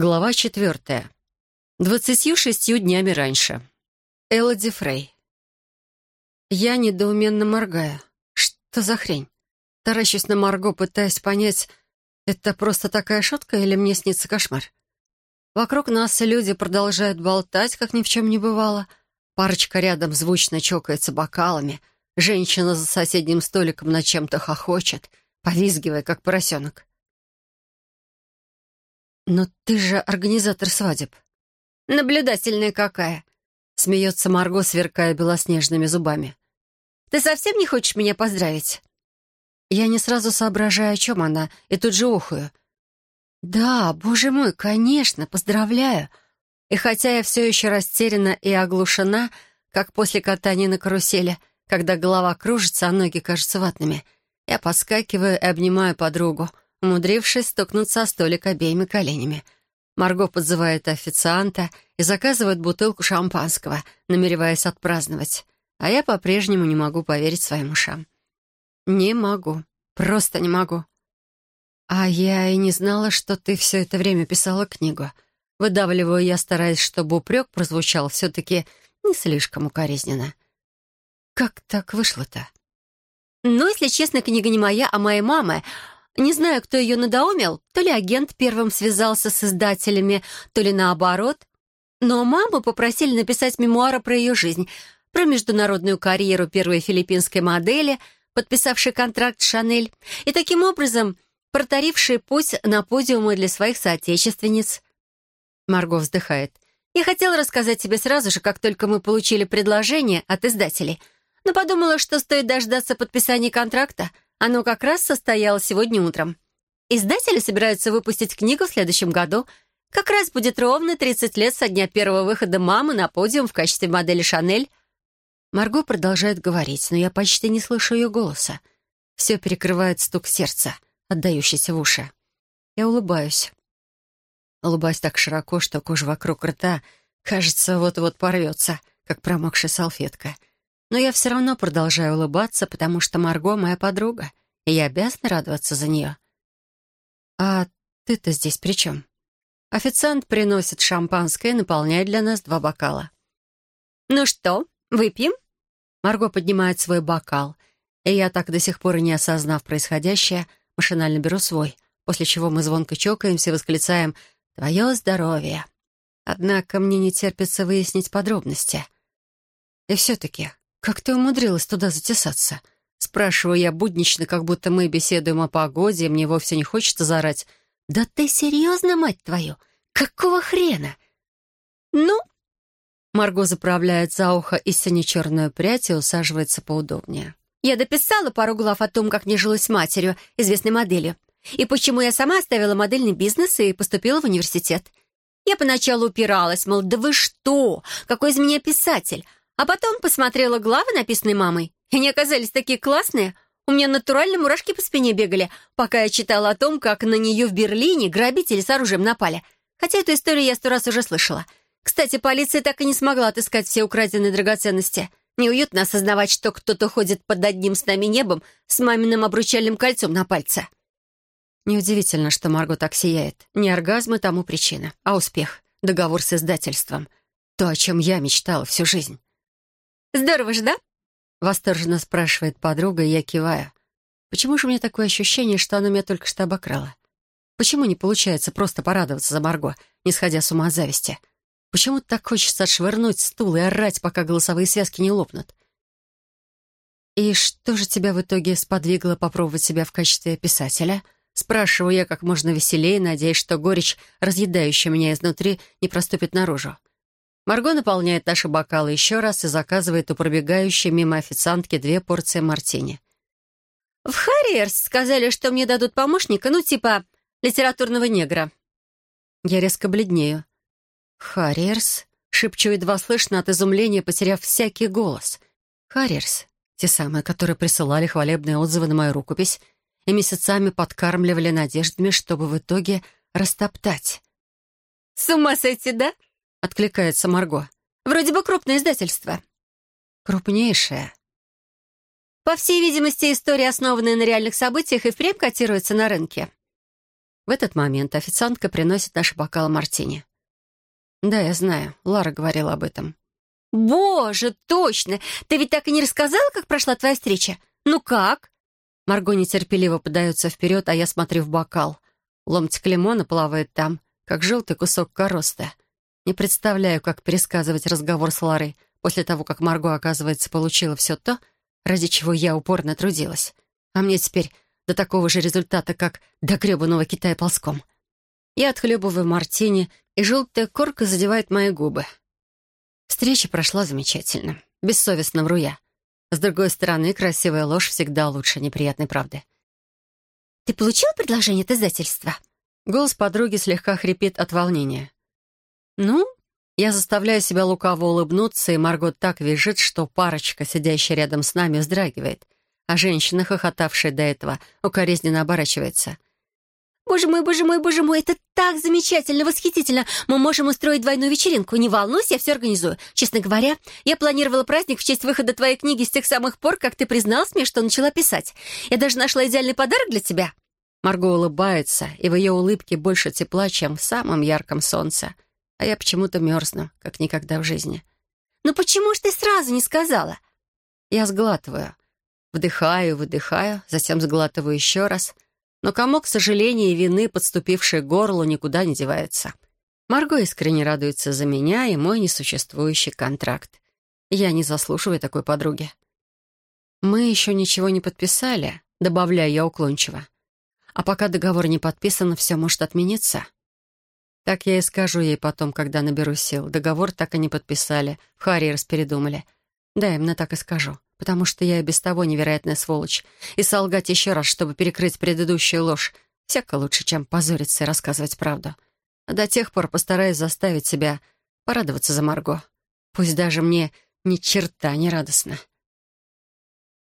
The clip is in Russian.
Глава четвертая. Двадцатью шестью днями раньше. Элоди Фрей. Я недоуменно моргаю. Что за хрень? Таращусь на Марго, пытаясь понять, это просто такая шутка или мне снится кошмар? Вокруг нас люди продолжают болтать, как ни в чем не бывало. Парочка рядом звучно чокается бокалами. Женщина за соседним столиком над чем-то хохочет, повизгивая, как поросенок. «Но ты же организатор свадеб». «Наблюдательная какая!» — смеется Марго, сверкая белоснежными зубами. «Ты совсем не хочешь меня поздравить?» Я не сразу соображаю, о чем она, и тут же охую. «Да, боже мой, конечно, поздравляю!» И хотя я все еще растеряна и оглушена, как после катания на карусели, когда голова кружится, а ноги кажутся ватными, я подскакиваю и обнимаю подругу — умудрившись стукнуться о столик обеими коленями. Марго подзывает официанта и заказывает бутылку шампанского, намереваясь отпраздновать. А я по-прежнему не могу поверить своим ушам. Не могу. Просто не могу. А я и не знала, что ты все это время писала книгу. Выдавливаю я, стараясь, чтобы упрек прозвучал все-таки не слишком укоризненно. Как так вышло-то? Ну, если честно, книга не моя, а моей мамы. Не знаю, кто ее надоумил, то ли агент первым связался с издателями, то ли наоборот. Но маму попросили написать мемуары про ее жизнь, про международную карьеру первой филиппинской модели, подписавшей контракт с «Шанель», и таким образом протаривший путь на подиумы для своих соотечественниц. Марго вздыхает. «Я хотела рассказать тебе сразу же, как только мы получили предложение от издателей, но подумала, что стоит дождаться подписания контракта — оно как раз состоялось сегодня утром. Издатели собираются выпустить книгу в следующем году. Как раз будет ровно 30 лет со дня первого выхода мамы на подиум в качестве модели «Шанель». Марго продолжает говорить, но я почти не слышу ее голоса. Все перекрывает стук сердца, отдающийся в уши. Я улыбаюсь. Улыбаюсь так широко, что кожа вокруг рта, кажется, вот-вот порвется, как промокшая салфетка — но я все равно продолжаю улыбаться, потому что Марго моя подруга, и я обязана радоваться за нее. «А ты-то здесь при чем?» Официант приносит шампанское и наполняет для нас два бокала. «Ну что, выпьем?» Марго поднимает свой бокал, и я, так до сих пор и не осознав происходящее, машинально беру свой, после чего мы звонко чокаемся и восклицаем «Твое здоровье!». Однако мне не терпится выяснить подробности. И все-таки, «Как ты умудрилась туда затесаться?» Спрашиваю я буднично, как будто мы беседуем о погоде, и мне вовсе не хочется заорать. «Да ты серьезно, мать твою? Какого хрена?» «Ну?» Марго заправляет за ухо и сине-черную прядь и усаживается поудобнее. «Я дописала пару глав о том, как мне жилось матерью, известной моделью, и почему я сама оставила модельный бизнес и поступила в университет. Я поначалу упиралась, мол, да вы что? Какой из меня писатель? А потом посмотрела главы, написанные мамой, и они оказались такие классные. У меня натурально мурашки по спине бегали, пока я читала о том, как на нее в Берлине грабители с оружием напали. Хотя эту историю я сто раз уже слышала. Кстати, полиция так и не смогла отыскать все украденные драгоценности. Неуютно осознавать, что кто-то ходит под одним с нами небом с маминым обручальным кольцом на пальце. Неудивительно, что Марго так сияет. Не оргазмы тому причина, а успех, договор с издательством. То, о чем я мечтала всю жизнь. Здорово же, да?» Восторженно спрашивает подруга, и я киваю. Почему же у меня такое ощущение, что она меня только что обокрала? Почему не получается просто порадоваться за Марго, не сходя с ума от зависти? Почему так хочется отшвырнуть стул и орать, пока голосовые связки не лопнут? «И что же тебя в итоге сподвигло попробовать себя в качестве писателя?» Спрашиваю я как можно веселее, надеясь, что горечь, разъедающая меня изнутри, не проступит наружу. Марго наполняет наши бокалы еще раз и заказывает у пробегающей мимо официантки две порции мартини. «В Харриерс сказали, что мне дадут помощника, ну, типа литературного негра». Я резко бледнею. «Харриерс?» — шепчу едва слышно от изумления, потеряв всякий голос. «Харриерс?» Те самые, которые присылали хвалебные отзывы на мою рукопись и месяцами подкармливали надеждами, чтобы в итоге растоптать. «С ума сойти, да?» — откликается Марго. «Вроде бы крупное издательство». «Крупнейшее». «По всей видимости, история, основанная на реальных событиях, и впрямь котируется на рынке». В этот момент официантка приносит наши бокалы мартини. «Да, я знаю. Лара говорила об этом». «Боже, точно! Ты ведь так и не рассказала, как прошла твоя встреча? Ну как?» Марго нетерпеливо подается вперед, а я смотрю в бокал. Ломтик лимона плавает там, как желтый кусок короста. Не представляю, как пересказывать разговор с Ларой после того, как Марго, оказывается, получила все то, ради чего я упорно трудилась. А мне теперь до такого же результата, как до гребаного Китая ползком. Я отхлебываю мартини, и желтая корка задевает мои губы. Встреча прошла замечательно. Бессовестно вру я. С другой стороны, красивая ложь всегда лучше неприятной правды. «Ты получил предложение от издательства?» Голос подруги слегка хрипит от волнения. «Ну?» Я заставляю себя лукаво улыбнуться, и Маргот так визжит, что парочка, сидящая рядом с нами, вздрагивает, а женщина, хохотавшая до этого, укоризненно оборачивается. «Боже мой, боже мой, боже мой, это так замечательно, восхитительно! Мы можем устроить двойную вечеринку. Не волнуйся, я все организую. Честно говоря, я планировала праздник в честь выхода твоей книги с тех самых пор, как ты призналась мне, что начала писать. Я даже нашла идеальный подарок для тебя». Марго улыбается, и в ее улыбке больше тепла, чем в самом ярком солнце. А я почему-то мерзну, как никогда в жизни. «Ну почему ж ты сразу не сказала?» Я сглатываю. Вдыхаю, выдыхаю, затем сглатываю еще раз — но комок сожаления и вины, подступивший к горлу, никуда не девается. Марго искренне радуется за меня и мой несуществующий контракт. Я не заслуживаю такой подруги. Мы еще ничего не подписали, добавляю я уклончиво. А пока договор не подписан, все может отмениться. Так я и скажу ей потом, когда наберу сил. Договор так и не подписали, в Харриерс передумали. Да, именно так и скажу потому что я и без того невероятная сволочь, и солгать еще раз, чтобы перекрыть предыдущую ложь, всяко лучше, чем позориться и рассказывать правду. А до тех пор постараюсь заставить себя порадоваться за Марго. Пусть даже мне ни черта не радостно.